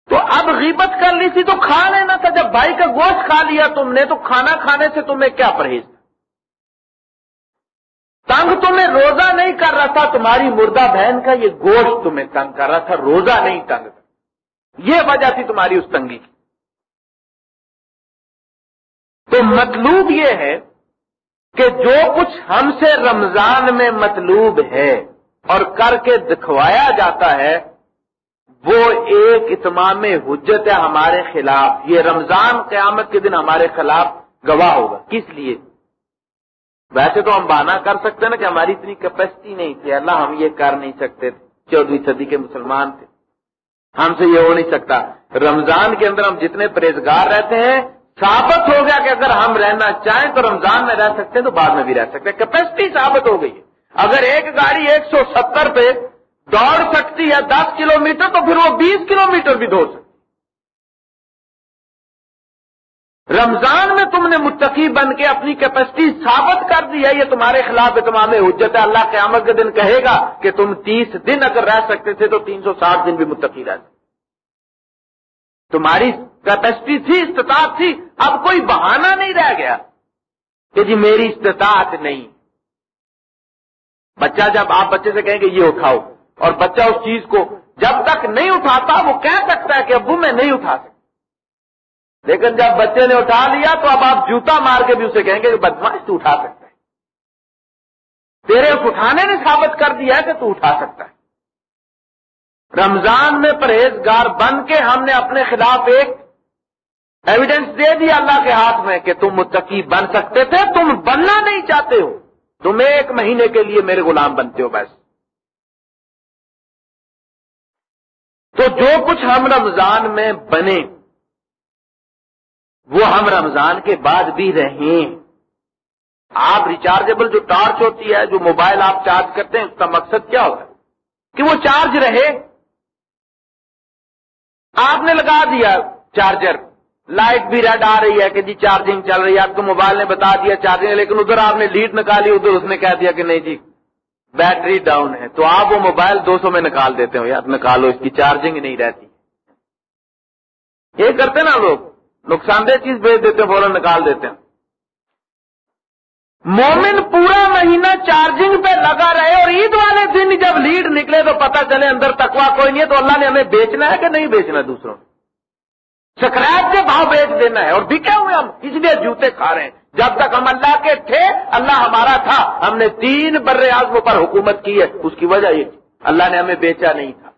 تو اب غیبت کر لی تھی تو کھا لینا تھا، جب بھائی کا گوشت کھا لیا تم نے تو کھانا کھانے سے تمہیں کیا پرہیز؟ تنگ تمہیں روزہ نہیں کر رہا تھا، تمہاری مردہ بہن کا یہ گوشت تمہیں تنگ کر رہا تھا، روزہ نہیں تنگ تھا۔ یہ وجہ تھی تمہاری اس تنگی کی۔ تو مطلوب یہ ہے کہ جو کچھ ہم سے رمضان میں مطلوب ہے اور کر کے دکھوایا جاتا ہے، وہ ایک اتمام حجت ہے ہمارے خلاف۔ یہ رمضان قیامت کے دن ہمارے خلاف گواہ ہوگا۔ کس لیے؟ ویسے تو ہم بانا کر سکتے ہیں نا کہ ہماری اتنی کیپیسٹی نہیں تھی۔ اللہ ہم یہ کر نہیں سکتے۔ تھے چودہویں صدی کے مسلمان تھے۔ ہم سے یہ ہو نہیں سکتا۔ رمضان کے اندر ہم جتنے پرہیزگار رہتے ہیں ثابت ہو گیا کہ اگر ہم رہنا چاہیں تو رمضان میں رہ سکتے ہیں تو بعد میں بھی رہ سکتے ہیں۔ کیپیسٹی ثابت ہو گئی۔ ہے اگر ایک گاڑی ایک سو ستر پہ دوڑ سکتی ہے دس کلو میٹر تو پھر وہ بیس کلو میٹر بھی دوڑ سکتی۔ رمضان میں تم نے متقی بن کے اپنی کیپیسٹی ثابت کر دی ہے، یہ تمہارے خلاف تمام حجت ہے۔ اللہ قیامت کے دن کہے گا کہ تم تیس دن اگر رہ سکتے تھے تو تین سو ساٹھ دن بھی متقی رہ سکتے۔ تمہاری کیپیسٹی تھی، استطاعت تھی، اب کوئی بہانہ نہیں رہ گیا کہ جی میری استطاعت نہیں۔ بچہ جب آپ بچے سے کہیں گے یہ اٹھاؤ، اور بچہ اس چیز کو جب تک نہیں اٹھاتا، وہ کہہ سکتا ہے کہ ابو میں نہیں اٹھا سکتا۔ لیکن جب بچے نے اٹھا لیا تو اب آپ جوتا مار کے بھی اسے کہیں گے کہ بدماش تو اٹھا سکتا ہے۔ تیرے اس اٹھانے نے ثابت کر دیا کہ تو اٹھا سکتا ہے۔ رمضان میں پرہیزگار بن کے ہم نے اپنے خلاف ایک ایویڈنس دے دیا اللہ کے ہاتھ میں کہ تم متقی بن سکتے تھے، تم بننا نہیں چاہتے ہو۔ تم ایک مہینے کے لیے میرے غلام بنتے ہو بس۔ تو جو کچھ ہم رمضان میں بنے، وہ ہم رمضان کے بعد بھی رہیں۔ آپ ریچارجیبل جو ٹارچ ہوتی ہے، جو موبائل آپ چارج کرتے ہیں، اس کا مقصد کیا ہوگا کہ وہ چارج رہے۔ آپ نے لگا دیا چارجر لائٹ بھی ریڈ آ رہی ہے کہ جی چارجنگ چل رہی ہے، آپ کو موبائل نے بتا دیا چارجنگ، لیکن ادھر آپ نے لیڈ نکالی، ادھر اس نے کہہ دیا کہ نہیں جی بیٹری ڈاؤن ہے۔ تو آپ وہ موبائل دو سو میں نکال دیتے ہو یا نکالو، اس کی چارجنگ نہیں رہتی۔ یہ کرتے نا لوگ، نقصان دہ چیز بھیج دیتے، فوراً نکال دیتے ہیں۔ مومن پورا مہینہ چارجنگ پہ لگا رہے اور عید والے دن جب لیڈ نکلے تو پتہ چلے اندر تکوا کوئی نہیں ہے، تو اللہ نے ہمیں بیچنا ہے کہ نہیں بیچنا دوسروں؟ سکریپ کے بھاؤ بیچ دینا ہے اور بکے ہوئے ہم، اس لیے جوتے کھا رہے ہیں۔ جب تک ہم اللہ کے تھے، اللہ ہمارا تھا۔ ہم نے تین بر اعظم پر حکومت کی ہے، اس کی وجہ یہ اللہ نے ہمیں بیچا نہیں تھا۔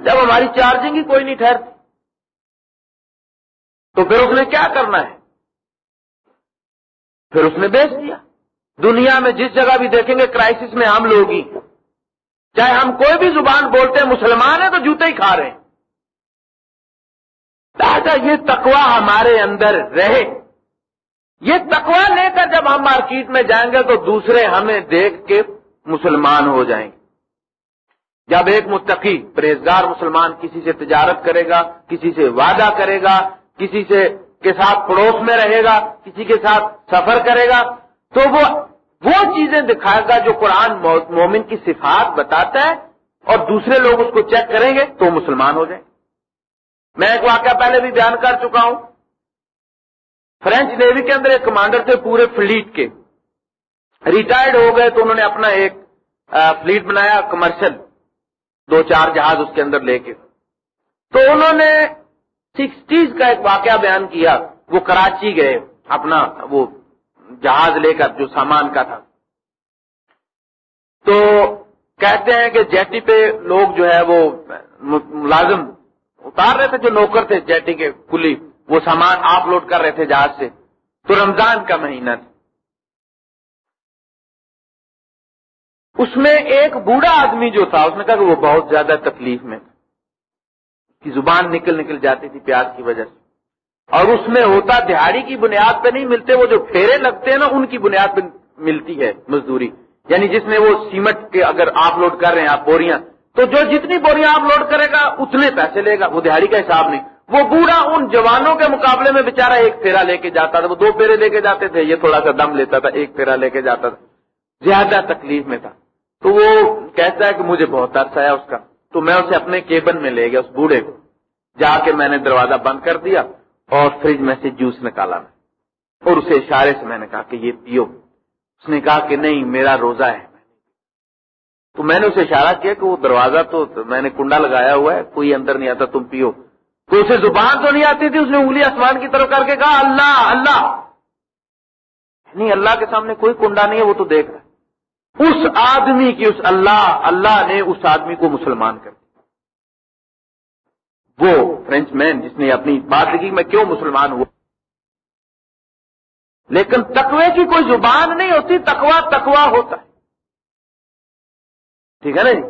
جب ہماری چارجنگ ہی کوئی نہیں ٹھہرتی تو پھر اس نے کیا کرنا ہے؟ پھر اس نے بیچ دیا۔ دنیا میں جس جگہ بھی دیکھیں گے کرائسس میں ہم لوگ ہی۔ چاہے ہم کوئی بھی زبان بولتے ہیں مسلمان ہیں تو جوتے ہی کھا رہے ہیں۔ تاکہ یہ تقوا ہمارے اندر رہے۔ یہ تقوا لے کر جب ہم مارکیٹ میں جائیں گے تو دوسرے ہمیں دیکھ کے مسلمان ہو جائیں۔ گے جب ایک متقی، پرہیزگار مسلمان کسی سے تجارت کرے گا، کسی سے وعدہ کرے گا، کسی سے کے ساتھ پڑوس میں رہے گا، کسی کے ساتھ سفر کرے گا، تو وہ وہ چیزیں دکھائے گا جو قرآن مومن کی صفات بتاتا ہے اور دوسرے لوگ اس کو چیک کریں گے تو مسلمان ہو جائیں۔ میں ایک واقعہ پہلے بھی بیان کر چکا ہوں۔ فرینچ نیوی کے اندر ایک کمانڈر تھے پورے فلیٹ کے۔ ریٹائرڈ ہو گئے تو انہوں نے اپنا ایک فلیٹ بنایا کمرشل، دو چار جہاز اس کے اندر لے کے۔ تو انہوں نے سکسٹیز کا ایک واقعہ بیان کیا۔ وہ کراچی گئے، اپنا وہ جہاز لے کر جو سامان کا تھا۔ تو کہتے ہیں کہ جیٹی پہ لوگ جو ہے وہ ملازم اتار رہے تھے جو نوکر تھے، جیٹی کے کلی، وہ سامان آپ لوڈ کر رہے تھے جہاز سے۔ تو رمضان کا مہینہ تھا۔ اس میں ایک بوڑھا آدمی جو تھا، اس نے کہا کہ وہ بہت زیادہ تکلیف میں تھا۔ کی زبان نکل نکل جاتی تھی پیاز کی وجہ سے۔ اور اس میں ہوتا دہاڑی کی بنیاد پہ نہیں ملتے، وہ جو پھیرے لگتے ہیں نا، ان کی بنیاد پہ ملتی ہے مزدوری۔ یعنی جس میں وہ سیمٹ کے اگر آپ لوڈ کر رہے ہیں، آپ بوریاں تو جو جتنی بوریاں آپ لوڈ کرے گا، اتنے پیسے لے گا، وہ دہاڑی کا حساب نہیں۔ وہ بوڑھا ان جوانوں کے مقابلے میں بےچارا ایک پھیرا لے کے جاتا تھا۔ وہ دو پھیرے لے کے جاتے تھے، یہ تھوڑا سا دم لیتا تھا، ایک پھیرا لے کے جاتا تھا۔ زیادہ تکلیف میں تھا۔ تو وہ کہتا ہے کہ مجھے بہت عرصہ ہے اس کا۔ تو میں اسے اپنے کیبن میں لے گیا، اس بوڑھے کو۔ جا کے میں نے دروازہ بند کر دیا اور فریج میں سے جوس نکالا میں۔ اور اسے اشارے سے میں نے کہا کہ یہ پیو۔ اس نے کہا کہ نہیں، میرا روزہ ہے۔ تو میں نے اسے اشارہ کیا کہ وہ دروازہ تو میں نے کنڈا لگایا ہوا ہے، کوئی اندر نہیں آتا، تم پیو۔ تو اسے زبان تو نہیں آتی تھی، اس نے انگلی آسمان کی طرف کر کے کہا، اللہ اللہ۔ نہیں اللہ کے سامنے کوئی کنڈا نہیں ہے، وہ تو دیکھ رہا اس آدمی کی، اس اللہ اللہ نے اس آدمی کو مسلمان کر دیا۔ وہ فرینچ مین جس نے اپنی بات لکھی میں کیوں مسلمان ہوا لیکن تقوی کی کوئی زبان نہیں ہوتی تقوا تقوا ہوتا ہے۔ ٹھیک ہے نا جی؟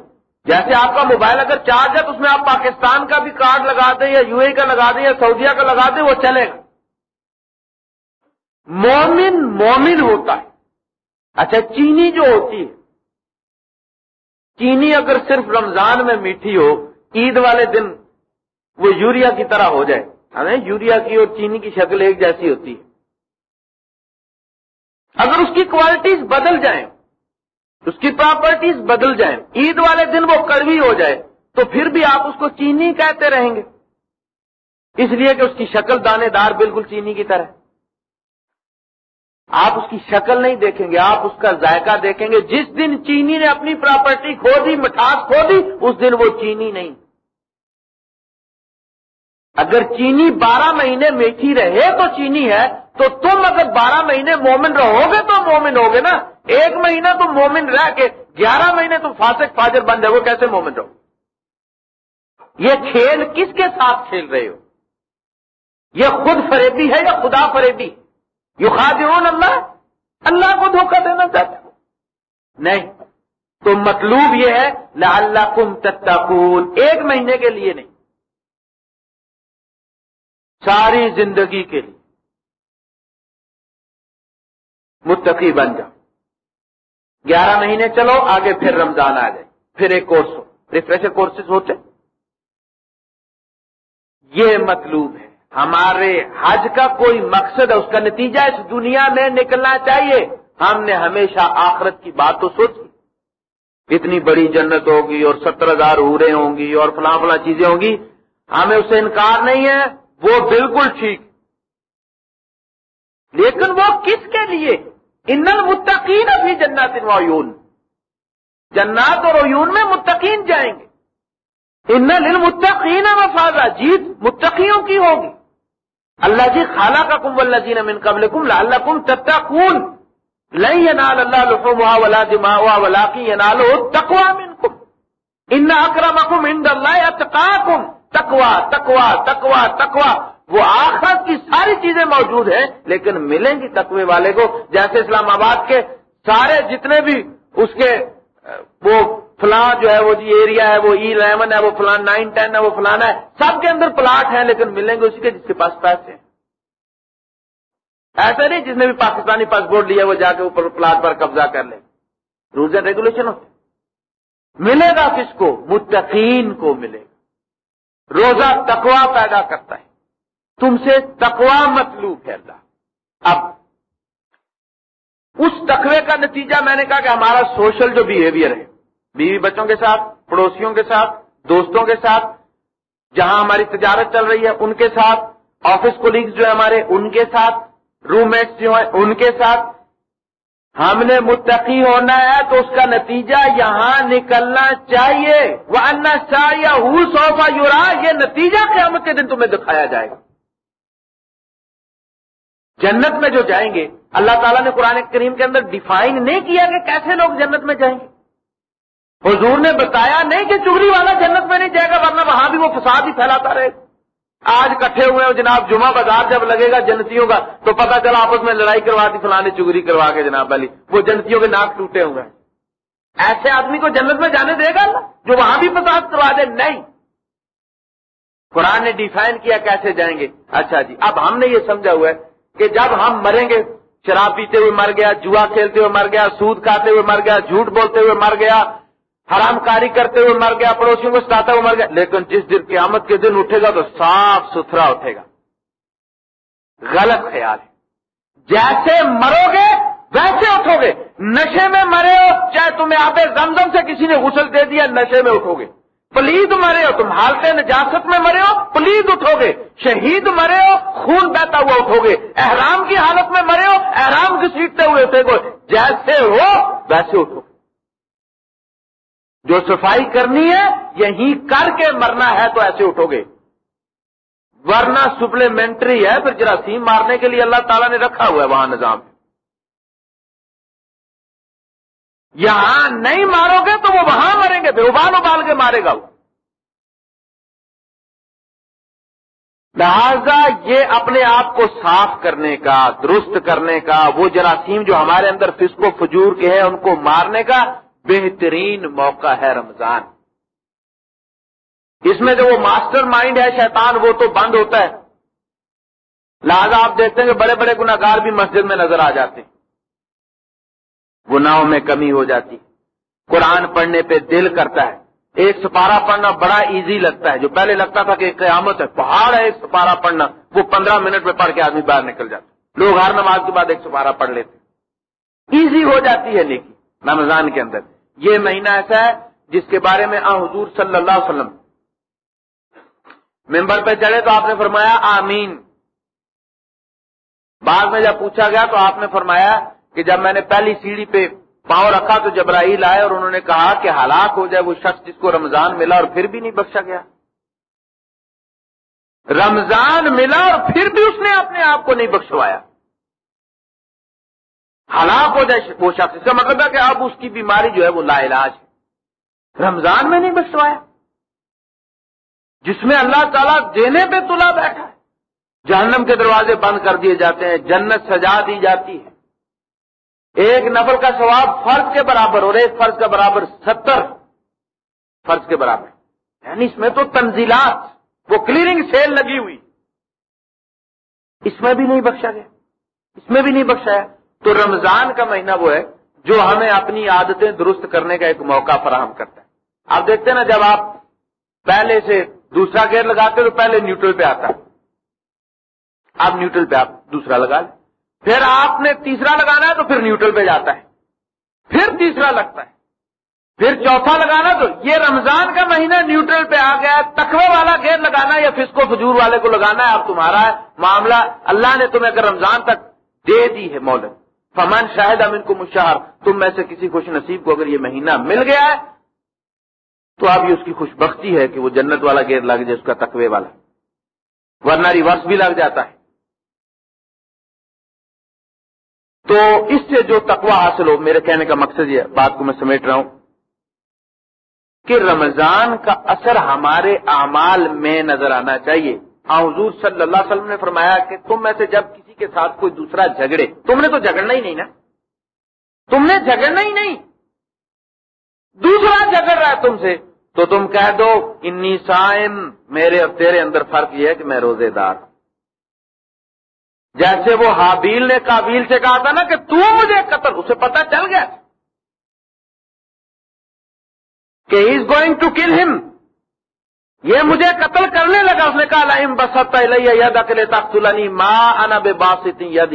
جیسے آپ کا موبائل اگر چارج ہے تو اس میں آپ پاکستان کا بھی کارڈ لگا دیں یا یو اے کا لگا دیں یا سعودیہ کا لگا دیں، وہ چلے گا۔ مومن مومن ہوتا ہے۔ اچھا چینی جو ہوتی ہے، چینی اگر صرف رمضان میں میٹھی ہو، عید والے دن وہ یوریا کی طرح ہو جائے۔ ہمیں یوریا کی اور چینی کی شکل ایک جیسی ہوتی ہے۔ اگر اس کی کوالٹیز بدل جائیں اس کی پراپرٹیز بدل جائیں۔ عید والے دن وہ کڑوی ہو جائے، تو پھر بھی آپ اس کو چینی کہتے رہیں گے۔ اس لیے کہ اس کی شکل دانے دار بالکل چینی کی طرح۔ آپ اس کی شکل نہیں دیکھیں گے، آپ اس کا ذائقہ دیکھیں گے۔ جس دن چینی نے اپنی پراپرٹی کھو دی مٹھاس کھو دی اس دن وہ چینی نہیں۔ اگر چینی بارہ مہینے میٹھی رہے تو چینی ہے، تو تم اگر بارہ مہینے مومن رہو گے تو مومن ہوگے نا۔ ایک مہینہ تم مومن رہ کے، گیارہ مہینے تم فاسق، فاجر بن جاؤ کیسے مومن رہو یہ کھیل کس کے ساتھ کھیل رہے ہو؟ یہ خود فریبی ہے یا خدا فریبی؟ یو خادرون اللہ؟ اللہ کو دھوکہ دینا چاہتے ہو؟ نہیں۔ تو مطلوب یہ ہے اللہ کم تتقون، ایک مہینے کے لیے نہیں، ساری زندگی کے لیے۔ متقی بن جاؤ۔ گیارہ مہینے چلو، آگے پھر رمضان آ جائے۔ پھر ایک کورس ہو۔ ریفریشر کورسز ہوتے۔ یہ مطلوب ہے۔ ہمارے حج کا کوئی مقصد ہے، اس کا نتیجہ اس دنیا میں نکلنا چاہیے۔ ہم نے ہمیشہ آخرت کی بات تو سوچی۔ اتنی بڑی جنت ہوگی اور ستر ہزار ہورے ہوں گی اور فلاں فلاں چیزیں ہوں گی۔ ہمیں اسے انکار نہیں ہے۔ وہ بالکل ٹھیک۔ لیکن وہ کس کے لیے؟ ان المتقین ابھی جنات وعیون جنات اور عیون میں متقین جائیں گے۔ ان للمتقین مفازا، جیت متقیوں کی ہوگی۔ اللہ جی خالہ کا کم اللہ جی من قبل کم لا کم تتا کون لئی ینال اللہ لحم ولا دما ولا کی ینال تکوا من کم ان اکرم کم ان اللہ اتقاکم۔ تکوا تکوا تکوا تکوا وہ آخرت کی ساری چیزیں موجود ہیں، لیکن ملیں گی تقوی والے کو، جیسے اسلام آباد کے سارے جتنے بھی اس کے، وہ فلاں جو ہے، وہ جی ایریا ہے، وہ e ای الیون ہے، وہ فلاں نائن ٹین ہے، وہ فلانا ہے، سب کے اندر پلاٹ ہیں، لیکن ملیں گے اسی کے جس کے پاس پیسے ہیں۔ ایسا نہیں جس نے بھی پاکستانی پاسپورٹ لیا، وہ جا کے اوپر پلاٹ پر قبضہ کر لے۔ رولز اینڈ ریگولیشن ہوتے ملے گا کس کو؟ متقین کو ملے گا۔ روزہ تقوا پیدا کرتا ہے۔ تم سے تقوا مطلوب ہے اب، اس تقوی کا نتیجہ میں نے کہا کہ ہمارا سوشل جو بہیویئر ہے، بیوی بچوں کے ساتھ، پڑوسیوں کے ساتھ، دوستوں کے ساتھ، جہاں ہماری تجارت چل رہی ہے، ان کے ساتھ آفس کولیگز جو ہے ہمارے، ان کے ساتھ روم میٹس جو ہیں، ان کے ساتھ۔ ہم نے متقی ہونا ہے تو اس کا نتیجہ یہاں نکلنا چاہیے۔ وہ انا چاہیے ہو سوفا یورا یہ نتیجہ قیامت کے دن تمہیں دکھایا جائے گا۔ جنت میں جو جائیں گے، اللہ تعالیٰ نے قرآن کریم کے اندر ڈیفائن نہیں کیا کہ کیسے لوگ جنت میں جائیں گے۔ حضور نے بتایا نہیں کہ چگری والا جنت میں نہیں جائے گا، ورنہ وہاں بھی وہ فساد ہی پھیلاتا رہے آج کٹھے ہوئے ہیں جناب، جمعہ بازار جب لگے گا جنتیوں کا، تو پتا چلا آپس میں لڑائی کروا دی فلانے چگری کروا کے جناب والی وہ جنتیوں کے ناک ٹوٹے ہوئے ایسے آدمی کو جنت میں جانے دے گا جو وہاں بھی فساد کروا دے۔ نہیں۔ قرآن نے ڈیفائن کیا کیسے جائیں گے۔ اچھا جی اب ہم نے یہ سمجھا ہوا ہے کہ جب ہم مریں گے، شراب پیتے ہوئے مر گیا، جوا کھیلتے ہوئے مر گیا، سود کھاتے ہوئے مر گیا، جھوٹ بولتے ہوئے مر گیا، حرام کاری کرتے ہوئے مر گیا، پڑوسیوں کو ستاتا ہوئے مر گیا، لیکن جس دن قیامت کے دن اٹھے گا تو صاف ستھرا اٹھے گا۔ غلط خیال ہے۔ جیسے مرو گے، ویسے اٹھو گے۔ نشے میں مرے ہو، چاہے تمہیں آپے زمزم سے کسی نے غسل دے دیا، نشے میں اٹھو گے۔ پلید مرے ہو، تم حالت نجاست میں مرے ہو، پلید اٹھو گے، شہید مرے ہو، خون بہتا ہوا اٹھو گے، احرام کی حالت میں مرے ہو، احرام کی سیٹتے ہوئے اٹھے گو، جیسے ہو، ویسے اٹھو۔ جو صفائی کرنی ہے، یہی کر کے مرنا ہے تو ایسے اٹھو گے۔ ورنہ سپلیمنٹری ہے، پھر جراثیم مارنے کے لیے اللہ تعالیٰ نے رکھا ہوا ہے وہاں نظام۔ یہاں نہیں مارو گے تو وہ وہاں مریں گے پھر ابال ابال کے مارے گا وہ۔ لہذا یہ اپنے آپ کو صاف کرنے کا، درست کرنے کا، وہ جراثیم جو ہمارے اندر فسق و فجور کے ہیں، ان کو مارنے کا بہترین موقع ہے رمضان۔ اس میں جو وہ ماسٹر مائنڈ ہے شیطان، وہ تو بند ہوتا ہے۔ لہذا آپ دیکھتے ہیں کہ بڑے بڑے گناگار بھی مسجد میں نظر آ جاتے ہیں۔ گناہوں میں کمی ہو جاتی۔ قرآن پڑھنے پہ دل کرتا ہے۔ ایک سپارہ پڑھنا بڑا ایزی لگتا ہے۔ جو پہلے لگتا تھا کہ قیامت ہے، پہاڑ ہے ایک سپارہ پڑھنا، وہ پندرہ منٹ میں پڑھ کے آدمی باہر نکل جاتا لوگ ہر نماز کے بعد ایک سپارہ پڑھ لیتے ایزی ہو جاتی ہے نیکی۔ رمضان کے اندر۔ یہ مہینہ ایسا ہے جس کے بارے میں آ حضور صلی اللہ علیہ وسلم ممبر پہ چڑھے تو آپ نے فرمایا آمین۔ بعد میں جب پوچھا گیا تو آپ نے فرمایا کہ جب میں نے پہلی سیڑھی پہ پاؤں رکھا تو جبرائیل آئے اور انہوں نے کہا کہ ہلاک ہو جائے وہ شخص جس کو رمضان ملا اور پھر بھی نہیں بخشا گیا۔ رمضان ملا اور پھر بھی اس نے اپنے آپ کو نہیں بخشوایا۔ ہلاک ہو جائے وہ شخص۔ اس کا مطلب ہے کہ اب اس کی بیماری جو ہے وہ لا علاج ہے۔ رمضان میں نہیں بخشوایا۔ جس میں اللہ تعالیٰ دینے پہ تلا بیٹھا ہے۔ جہنم کے دروازے بند کر دیے جاتے ہیں، جنت سجا دی جاتی ہے۔ ایک نفل کا ثواب فرض کے برابر اور ایک فرض کا برابر ستر فرض کے برابر یعنی اس میں تو تنزیلات، وہ کلیئرنگ سیل لگی ہوئی۔ اس میں بھی نہیں بخشا گیا۔ اس میں بھی نہیں بخشایا۔ تو رمضان کا مہینہ وہ ہے جو ہمیں اپنی عادتیں درست کرنے کا ایک موقع فراہم کرتا ہے۔ آپ دیکھتے ہیں نا جب آپ پہلے سے دوسرا گیئر لگاتے تو پہلے نیوٹرل پہ آتا آپ نیوٹرل پہ آپ دوسرا لگا لیں۔ پھر آپ نے تیسرا لگانا ہے تو پھر نیوٹرل پہ جاتا ہے۔ پھر تیسرا لگتا ہے۔ پھر چوتھا لگانا تو یہ رمضان کا مہینہ نیوٹرل پہ آ گیا تخوے والا گیئر لگانا یا فسکو فجور والے کو لگانا ہے؟ اب تمہارا معاملہ اللہ نے تمہیں اگر رمضان تک دے دی ہے مولت فمان شاہد امین کو مشہر تم میں سے کسی خوش نصیب کو اگر یہ مہینہ مل گیا ہے، تو اب یہ اس کی خوش بختی ہے کہ وہ جنت والا گیئر لگ جائے، اس کا تقوی والا۔ ورنہ ریورس بھی لگ جاتا ہے۔ تو اس سے جو تقوی حاصل ہو، میرے کہنے کا مقصد یہ بات کو میں سمیٹ رہا ہوں کہ رمضان کا اثر ہمارے اعمال میں نظر آنا چاہیے۔ حضور صلی اللہ علیہ وسلم نے فرمایا کہ تم میں سے جب کسی کے ساتھ کوئی دوسرا جھگڑے، تم نے تو جھگڑنا ہی نہیں نا۔ تم نے جھگڑنا ہی نہیں۔ دوسرا جھگڑ رہا ہے تم سے۔ تو تم کہہ دو، انی سائم میرے اور تیرے اندر فرق یہ ہے کہ میں روزے دار ہوں۔ جیسے وہ حابیل نے کابیل سے کہا تھا نا کہ تو مجھے قتل، اسے پتا چل گیا کہ ہی از گوئنگ ٹو کل ہم یہ مجھے قتل کرنے لگا، اس نے کہا لائم بس ید اکلے تختلنی ماں انا بے باسی ید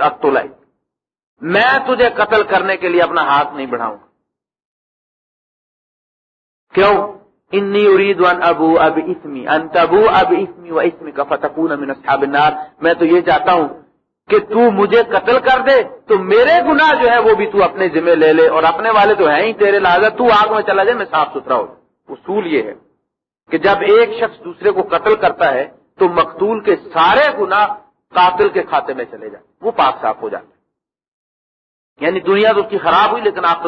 اختل میں تجھے قتل کرنے کے لیے اپنا ہاتھ نہیں بڑھاؤں گا۔ کیوں؟ انی ارید ان ابو اب اسمی ان تبو اب اسمی و اسمی کا فتقون من اصحاب النار. میں تو یہ چاہتا ہوں کہ تو مجھے قتل کر دے، تو میرے گناہ جو ہے وہ بھی تو اپنے ذمہ لے لے، اور اپنے والے تو ہیں ہی تیرے لہٰذا تو آگ میں چلا جائے میں صاف ستھرا ہو اصول یہ ہے کہ جب ایک شخص دوسرے کو قتل کرتا ہے، تو مقتول کے سارے گناہ قاتل کے کھاتے میں چلے جائیں، وہ پاک صاف ہو جاتا یعنی دنیا تو اس کی خراب ہوئی، لیکن آپ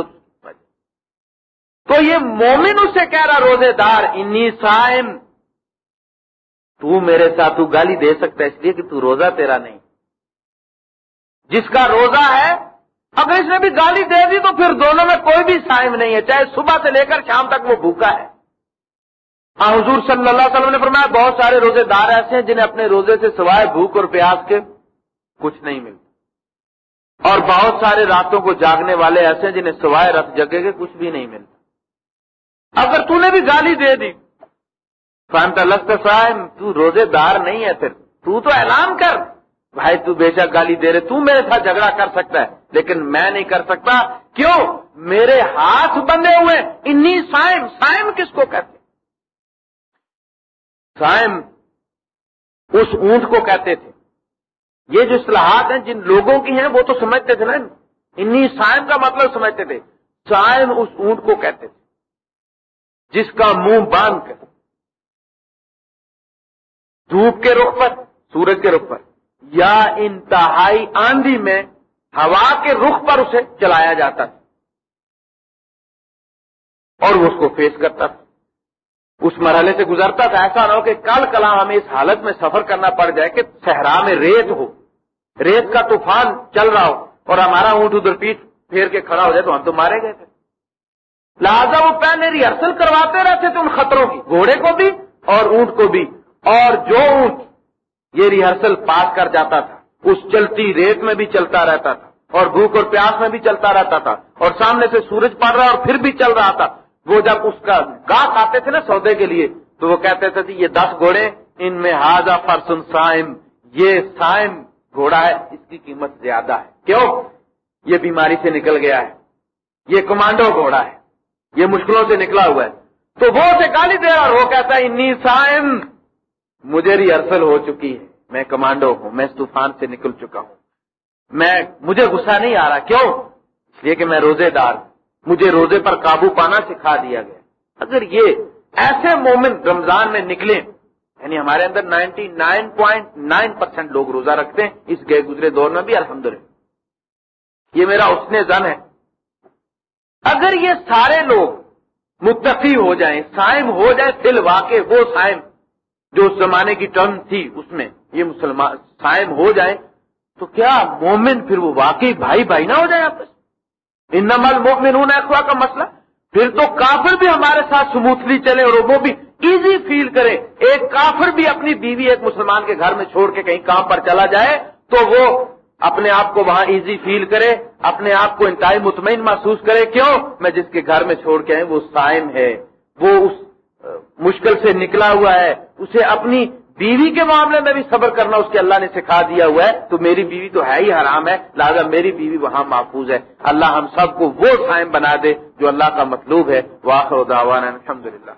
تو یہ مومن اس سے کہہ رہا روزے دار، انی سائم تو میرے ساتھ تو گالی دے سکتا ہے، اس لیے کہ تو روزہ تیرا نہیں۔ جس کا روزہ ہے، اگر اس نے بھی گالی دے دی تو پھر دونوں میں کوئی بھی سائم نہیں ہے، چاہے صبح سے لے کر شام تک وہ بھوکا ہے۔ ہاں حضور صلی اللہ علیہ وسلم نے فرمایا، بہت سارے روزے دار ایسے ہیں جنہیں اپنے روزے سے سوائے بھوک اور پیاس کے کچھ نہیں ملتا۔ اور بہت سارے راتوں کو جاگنے والے ایسے ہیں جنہیں سوائے رت جگہ کے کچھ بھی نہیں ملتا۔ اگر تو نے بھی گالی دے دی۔ فانتا لست صاحب تو روزے دار نہیں ہے پھر۔ تو تو اعلان کر۔ بھائی، تو بے شک گالی دے رہے۔ تو میرے ساتھ جھگڑا کر سکتا ہے، لیکن میں نہیں کر سکتا۔ کیوں؟ میرے ہاتھ بندے ہوئے۔ انی سائم سائم کس کو کہتے سائم اس اونٹ کو کہتے تھے۔ یہ جو اصلاحات ہیں، جن لوگوں کی ہیں، وہ تو سمجھتے تھے نا۔ انی سائم کا مطلب سمجھتے تھے۔ سائم اس اونٹ کو کہتے تھے۔ جس کا منہ باندھ کر۔ دھوپ کے رخ پر، سورج کے رخ پر۔ یا انتہائی آندھی میں ہوا کے رخ پر اسے چلایا جاتا تھا۔ اور وہ اس کو فیس کرتا تھا۔ اس مرحلے سے گزرتا تھا۔ ایسا نہ ہو کہ کل کلا ہمیں اس حالت میں سفر کرنا پڑ جائے کہ صحرا میں ریت ہو۔ ریت کا طوفان چل رہا ہو اور ہمارا اونٹ ادھر پیٹ پھیر کے کھڑا ہو جائے تو ہم تو مارے گئے تھے۔ لہذا وہ پہلے ریہرسل کرواتے رہتے تھے ان خطروں کی، گھوڑے کو بھی اور اونٹ کو بھی۔ اور جو اونٹ یہ ریہرسل پاس کر جاتا تھا، اس چلتی ریت میں بھی چلتا رہتا تھا، اور بھوک اور پیاس میں بھی چلتا رہتا تھا، اور سامنے سے سورج پڑ رہا اور پھر بھی چل رہا تھا۔ وہ جب اس کا گاہ آتے تھے نا سودے کے لیے، تو وہ کہتے تھے یہ دس گھوڑے، ان میں ہاضا فرسن سائم، یہ سائم گھوڑا ہے، اس کی قیمت زیادہ ہے۔ کیوں؟ یہ بیماری سے نکل گیا ہے۔ یہ کمانڈو گھوڑا ہے۔ یہ مشکلوں سے نکلا ہوا ہے۔ تو وہ اسے گالی دے اور وہ کہتا ہے، انی سائم مجھے ریہرسل ہو چکی ہے۔ میں کمانڈو ہوں، میں اس طوفان سے نکل چکا ہوں۔ میں، مجھے غصہ نہیں آ رہا۔ کیوں؟ اس لیے کہ میں روزے دار مجھے روزے پر قابو پانا سکھا دیا گیا۔ اگر یہ ایسے مومن رمضان میں نکلے یعنی ہمارے اندر ninety nine point nine percent لوگ روزہ رکھتے ہیں، اس گئے گزرے دور میں بھی الحمد یہ میرا اس نے زن ہے۔ اگر یہ سارے لوگ متفی ہو جائیں، سائم ہو جائے دل واقع وہ سائم، جو اس زمانے کی ٹرم تھی اس میں یہ مسلمان سائم ہو جائے تو کیا مومن پھر وہ واقعی بھائی بھائی نہ ہو جائے آپس؟ ان نمل مومن اخوا کا مسئلہ، پھر تو کافر بھی ہمارے ساتھ سموتھلی چلے اور وہ بھی ایزی فیل کرے ایک کافر بھی اپنی بیوی ایک مسلمان کے گھر میں چھوڑ کے کہیں کام پر چلا جائے، تو وہ اپنے آپ کو وہاں ایزی فیل کرے، اپنے آپ کو انتہائی مطمئن محسوس کرے، کیوں؟ میں جس کے گھر میں چھوڑ کے آئے، وہ سائم ہے، وہ اس مشکل سے نکلا ہوا ہے، اسے اپنی بیوی کے معاملے میں بھی صبر کرنا اس کے اللہ نے سکھا دیا ہوا ہے، تو میری بیوی تو ہے ہی حرام ہے، لہٰذا میری بیوی وہاں محفوظ ہے۔ اللہ ہم سب کو وہ سائم بنا دے جو اللہ کا مطلوب ہے۔ واخر دعوانا الحمد للہ